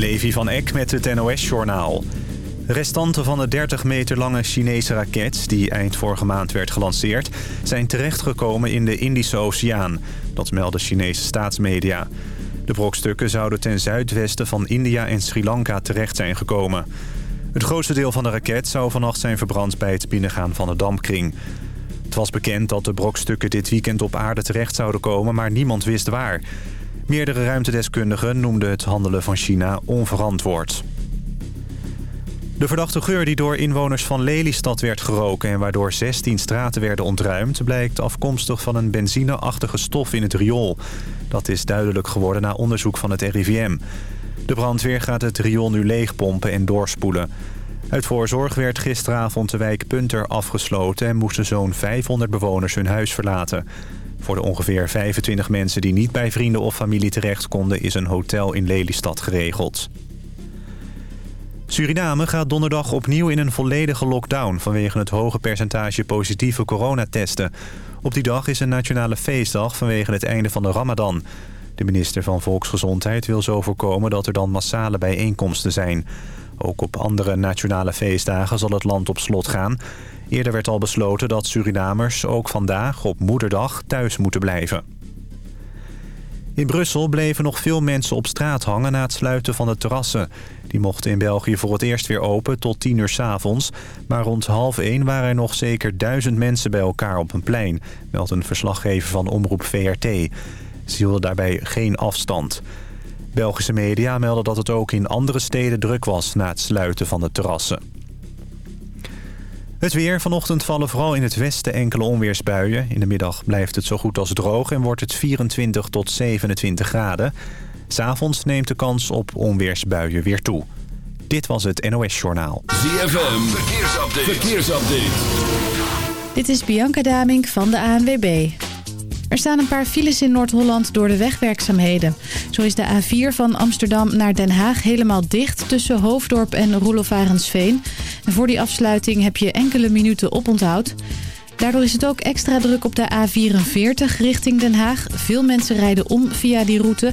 Levi van Eck met het NOS-journaal. Restanten van de 30 meter lange Chinese raket... die eind vorige maand werd gelanceerd... zijn terechtgekomen in de Indische Oceaan. Dat melden Chinese staatsmedia. De brokstukken zouden ten zuidwesten van India en Sri Lanka terecht zijn gekomen. Het grootste deel van de raket zou vannacht zijn verbrand... bij het binnengaan van de dampkring. Het was bekend dat de brokstukken dit weekend op aarde terecht zouden komen... maar niemand wist waar... Meerdere ruimtedeskundigen noemden het handelen van China onverantwoord. De verdachte geur die door inwoners van Lelystad werd geroken... en waardoor 16 straten werden ontruimd... blijkt afkomstig van een benzineachtige stof in het riool. Dat is duidelijk geworden na onderzoek van het RIVM. De brandweer gaat het riool nu leegpompen en doorspoelen. Uit voorzorg werd gisteravond de wijk Punter afgesloten... en moesten zo'n 500 bewoners hun huis verlaten... Voor de ongeveer 25 mensen die niet bij vrienden of familie terecht konden... is een hotel in Lelystad geregeld. Suriname gaat donderdag opnieuw in een volledige lockdown... vanwege het hoge percentage positieve coronatesten. Op die dag is een nationale feestdag vanwege het einde van de ramadan. De minister van Volksgezondheid wil zo voorkomen dat er dan massale bijeenkomsten zijn. Ook op andere nationale feestdagen zal het land op slot gaan... Eerder werd al besloten dat Surinamers ook vandaag op moederdag thuis moeten blijven. In Brussel bleven nog veel mensen op straat hangen na het sluiten van de terrassen. Die mochten in België voor het eerst weer open tot 10 uur s avonds. Maar rond half 1 waren er nog zeker duizend mensen bij elkaar op een plein... meldt een verslaggever van Omroep VRT. Ze hielden daarbij geen afstand. Belgische media melden dat het ook in andere steden druk was na het sluiten van de terrassen. Het weer. Vanochtend vallen vooral in het westen enkele onweersbuien. In de middag blijft het zo goed als droog en wordt het 24 tot 27 graden. S'avonds neemt de kans op onweersbuien weer toe. Dit was het NOS Journaal. ZFM. Verkeersupdate. Verkeersupdate. Dit is Bianca Damink van de ANWB. Er staan een paar files in Noord-Holland door de wegwerkzaamheden. Zo is de A4 van Amsterdam naar Den Haag helemaal dicht tussen Hoofddorp en Roelofarensveen. En voor die afsluiting heb je enkele minuten oponthoud. Daardoor is het ook extra druk op de A44 richting Den Haag. Veel mensen rijden om via die route.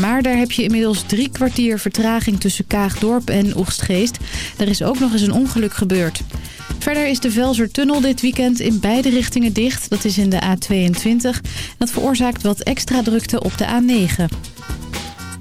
Maar daar heb je inmiddels drie kwartier vertraging tussen Kaagdorp en Oegstgeest. Er is ook nog eens een ongeluk gebeurd. Verder is de Velsertunnel dit weekend in beide richtingen dicht. Dat is in de A22. Dat veroorzaakt wat extra drukte op de A9.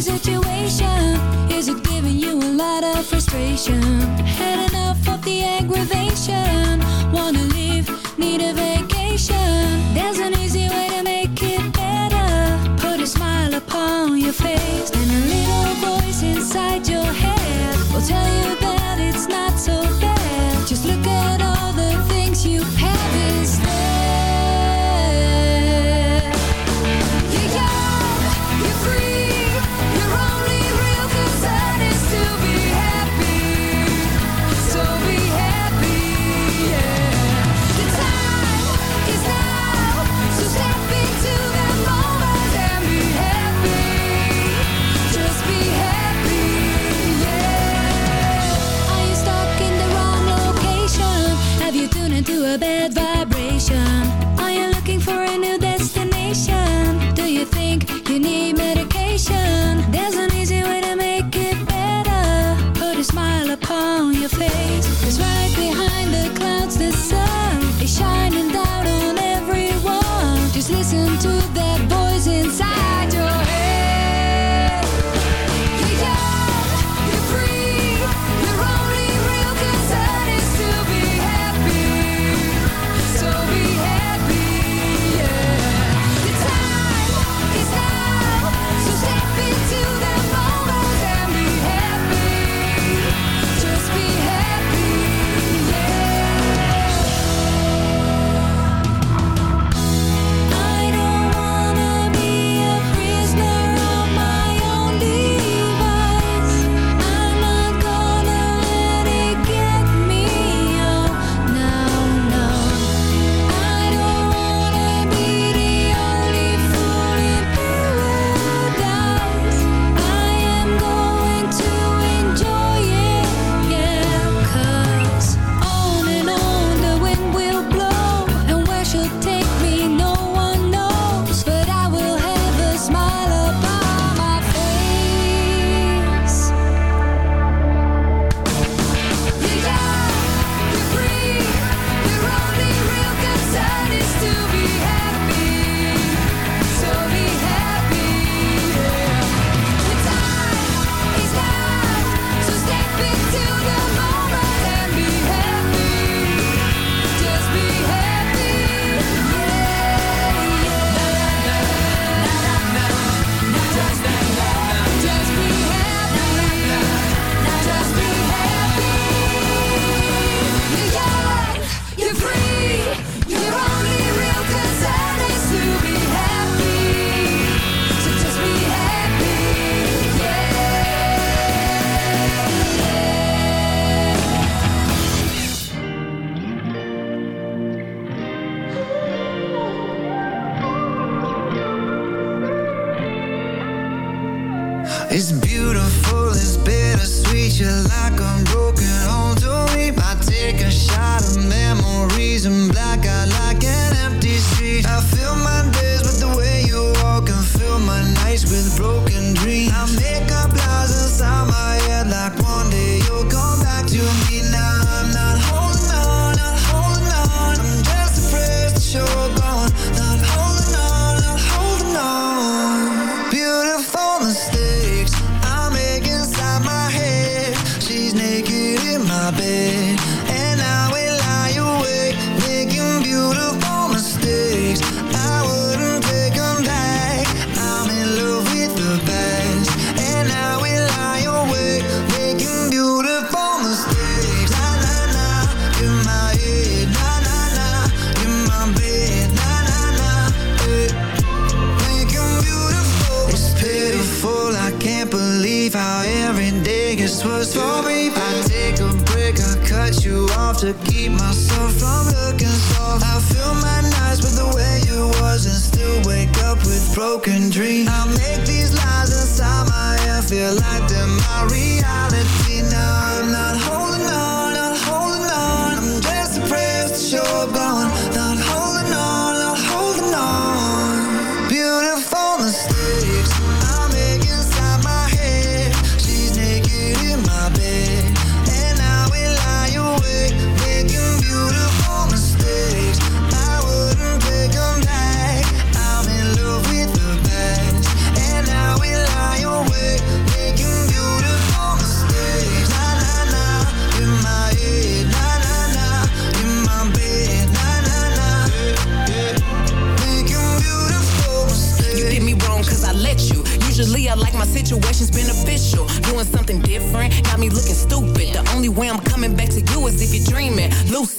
Situation? Is it giving you a lot of frustration? Had enough of the aggravation? Wanna leave, need a vacation? There's an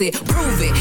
it, prove it.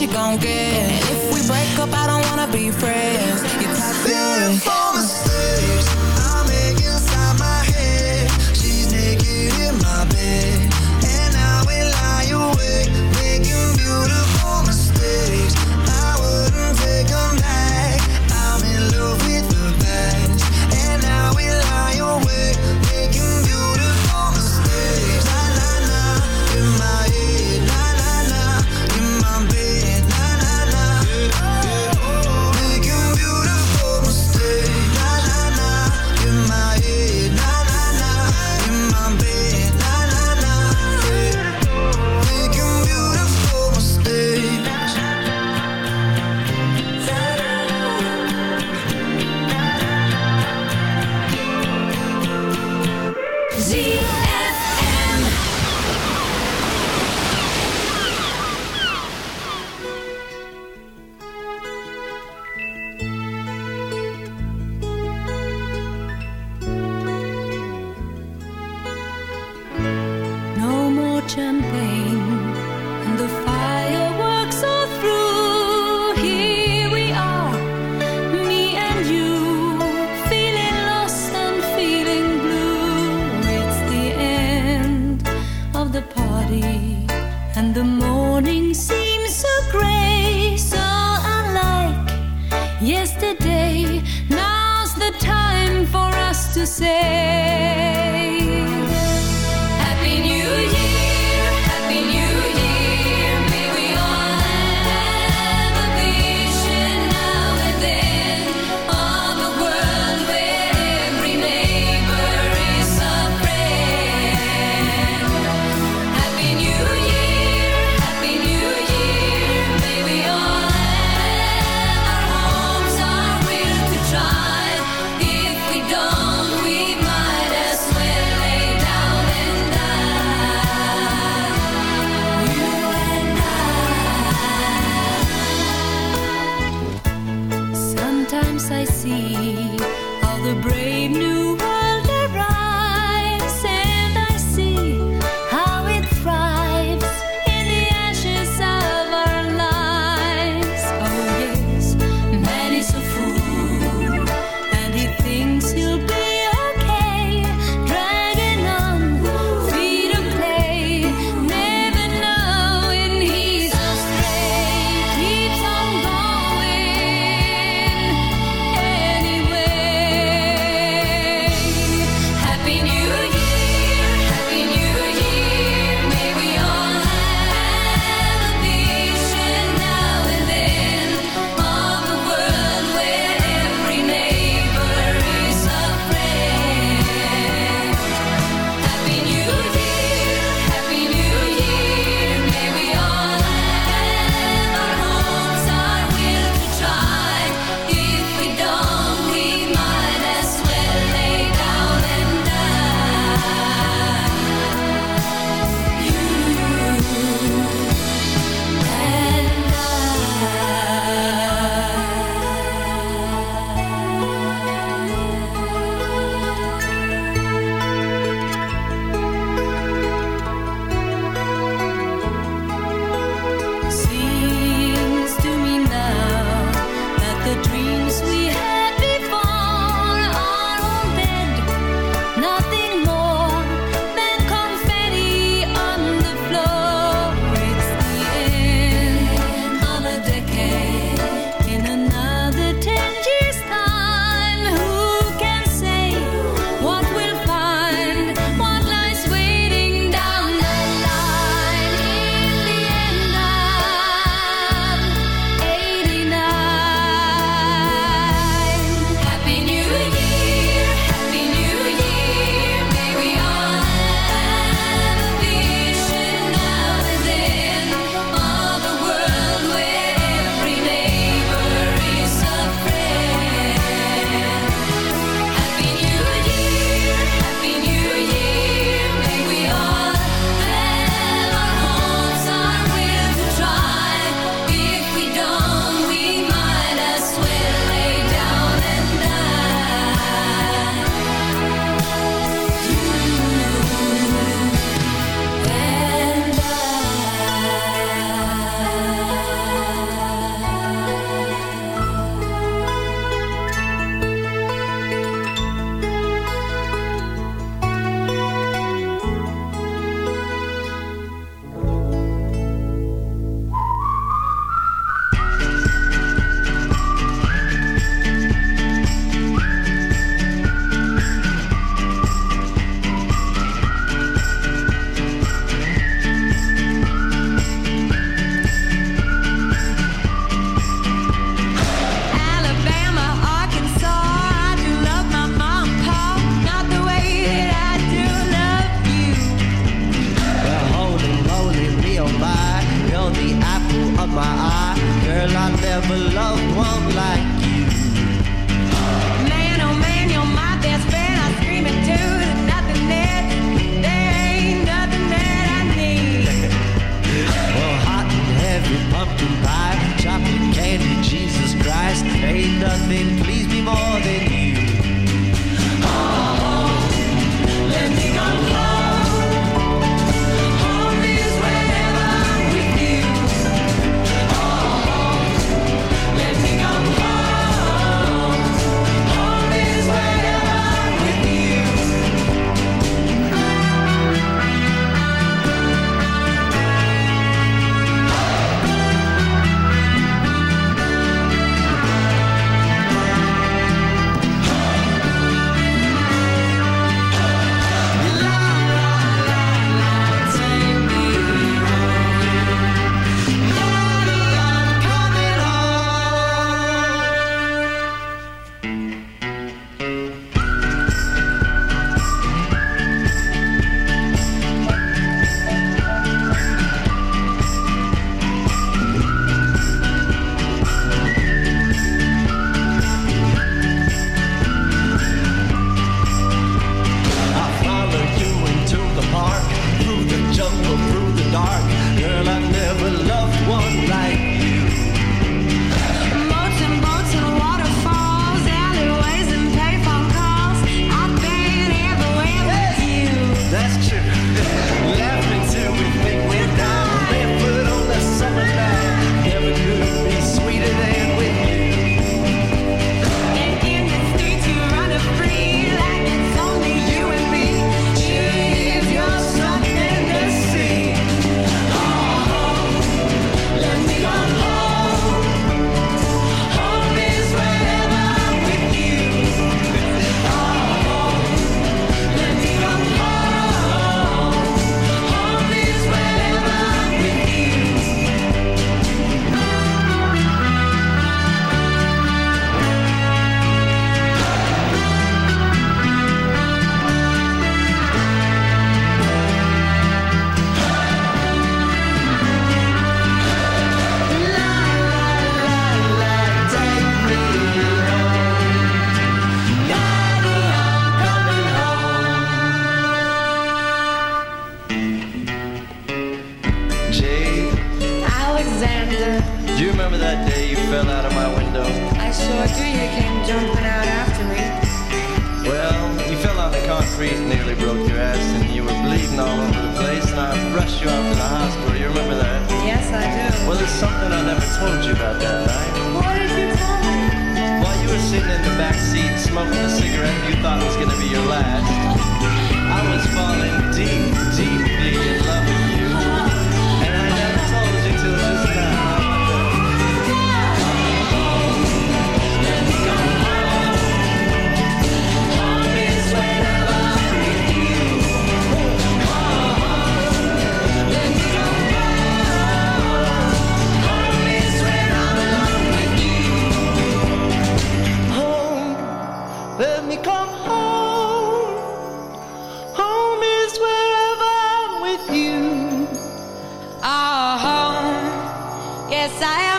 you gon' get. And if we break up, I don't wanna be friends. You're toxic. Beautiful. belong. yes I am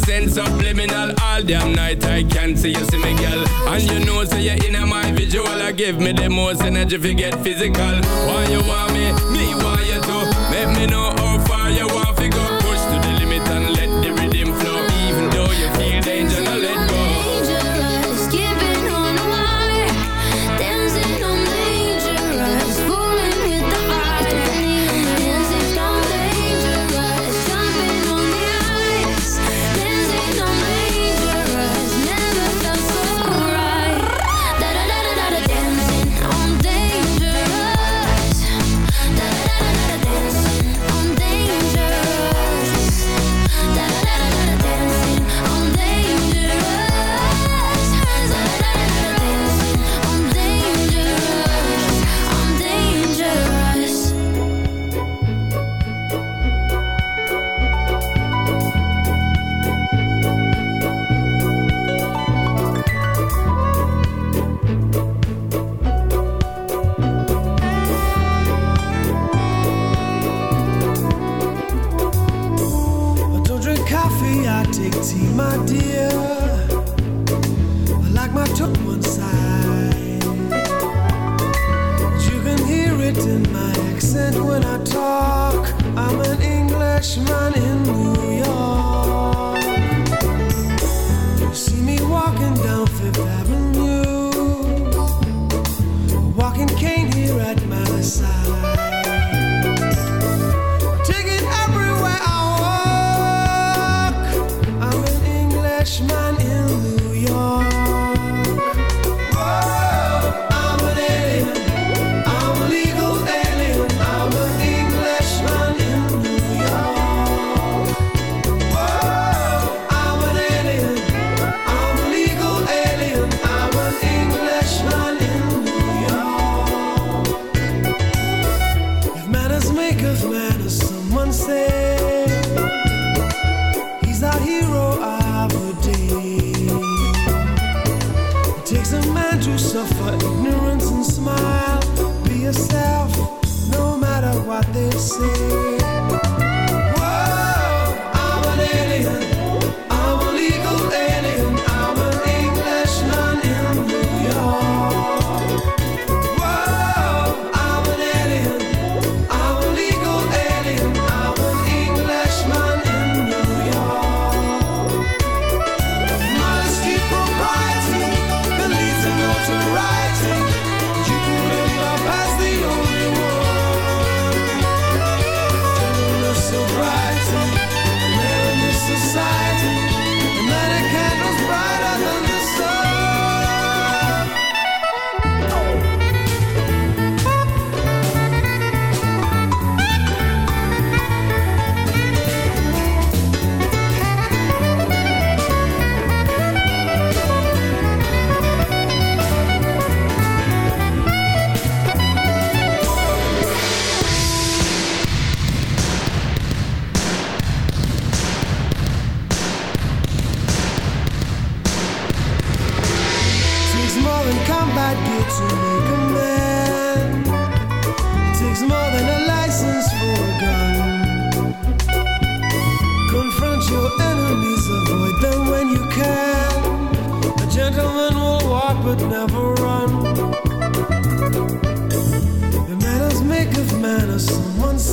send subliminal all damn night. I can't see you see me, girl. And you know, say so you're in my visual. I give me the most energy if you get physical. Why you want me? Me why you do? Let me know how far you want to go.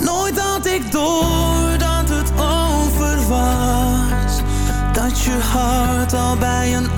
Nooit had ik door dat het over was. Dat je hart al bij een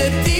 the deep